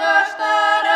understood.